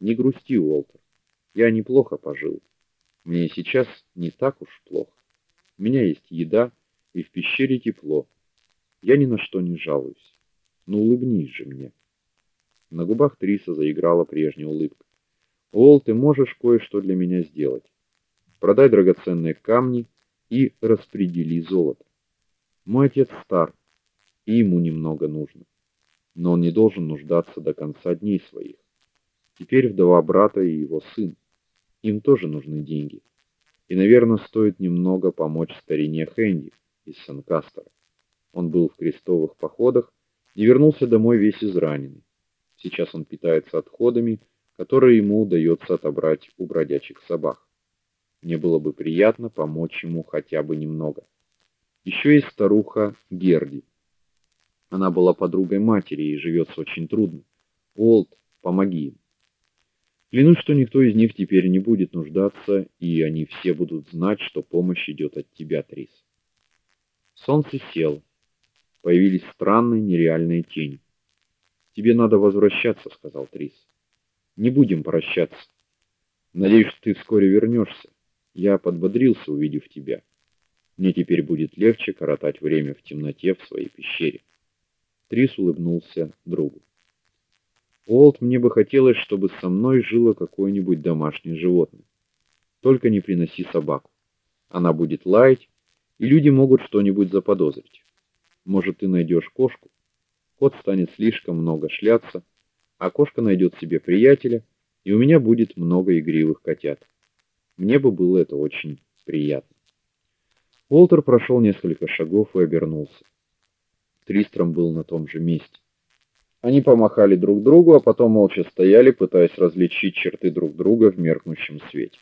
Не грусти, Уолтер. Я неплохо пожил. Мне сейчас не так уж плохо. У меня есть еда, и в пещере тепло. Я ни на что не жалуюсь. Ну улыбнись же мне. На губах Триса заиграла прежняя улыбка. Уолт, ты можешь кое-что для меня сделать. Продай драгоценные камни и распредели золото. Мой отец стар, и ему немного нужно. Но он не должен нуждаться до конца дней своих. Теперь вдова брата и его сын. Им тоже нужны деньги. И, наверное, стоит немного помочь старине Хэнди из Санкастера. Он был в крестовых походах и вернулся домой весь израненный. Сейчас он питается отходами, которые ему удается отобрать у бродячих собак. Мне было бы приятно помочь ему хотя бы немного. Еще есть старуха Герди. Она была подругой матери и живется очень трудно. Олд, помоги им. Клянусь, что никто из них теперь не будет нуждаться, и они все будут знать, что помощь идет от тебя, Трис. Солнце село. Появились странные нереальные тени. Тебе надо возвращаться, сказал Трис. Не будем прощаться. Надеюсь, что ты вскоре вернешься. Я подбодрился, увидев тебя. Мне теперь будет легче коротать время в темноте в своей пещере. Трис улыбнулся другу. Олд, мне бы хотелось, чтобы со мной жило какое-нибудь домашнее животное. Только не приноси собаку. Она будет лаять, и люди могут что-нибудь заподозрить. Может, ты найдешь кошку? Кот станет слишком много шляться, а кошка найдет себе приятеля, и у меня будет много игривых котят. Мне бы было это очень приятно. Уолтер прошел несколько шагов и обернулся. Тристром был на том же месте. Они помахали друг другу, а потом молча стояли, пытаясь различить черты друг друга в меркнущем свете.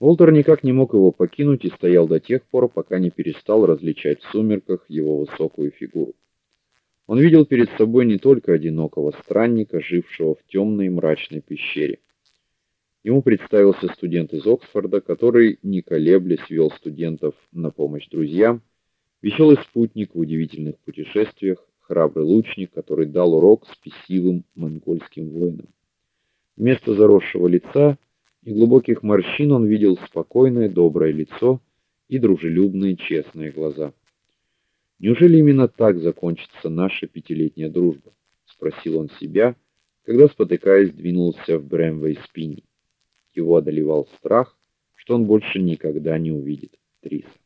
Волтер никак не мог его покинуть и стоял до тех пор, пока не перестал различать в сумерках его высокую фигуру. Он видел перед собой не только одинокого странника, жившего в темной мрачной пещере. Ему представился студент из Оксфорда, который, не колеблясь, вел студентов на помощь друзьям, веселый спутник в удивительных путешествиях, храбрый лучник, который дал урок спесивым монгольским воинам. Вместо заросшего лица и глубоких морщин он видел спокойное, доброе лицо и дружелюбные, честные глаза. Неужели именно так закончится наша пятилетняя дружба? спросил он себя, когда спотыкаясь двинулся в Брэмвей спине. Его одолевал страх, что он больше никогда не увидит Триса.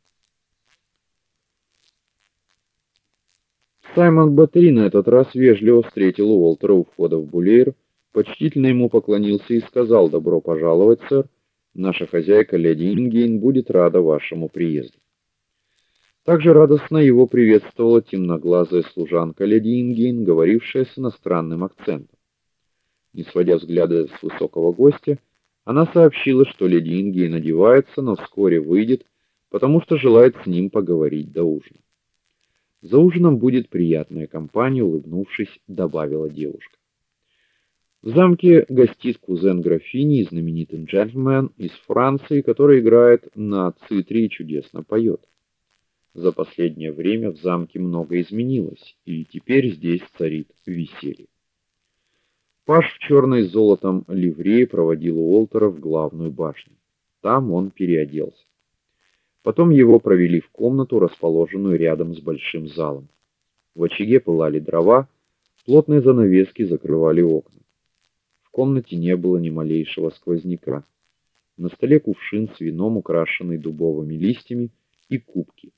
Саймон Батри на этот раз вежливо встретил Уолтера у входа в Булейр, почтительно ему поклонился и сказал: "Добро пожаловать, сэр. Наша хозяйка леди Ингейн будет рада вашему приезду". Также радостно его приветствовала темноглазая служанка леди Ингейн, говорившая с иностранным акцентом. Не сводя взгляда с высокого гостя, она сообщила, что леди Ингейн одевается, но вскоре выйдет, потому что желает с ним поговорить до ужина. За ужином будет приятная компания, улыбнувшись, добавила девушка. В замке гостит кузен графини, знаменитый джентльмен из Франции, который играет на цитре и чудесно поет. За последнее время в замке много изменилось, и теперь здесь царит веселье. Паш в черной с золотом ливрее проводил Уолтера в главную башню. Там он переоделся. Потом его провели в комнату, расположенную рядом с большим залом. В очаге пылали дрова, плотные занавески закрывали окна. В комнате не было ни малейшего сквозняка. На столе кувшин с вином, украшенный дубовыми листьями, и кубки.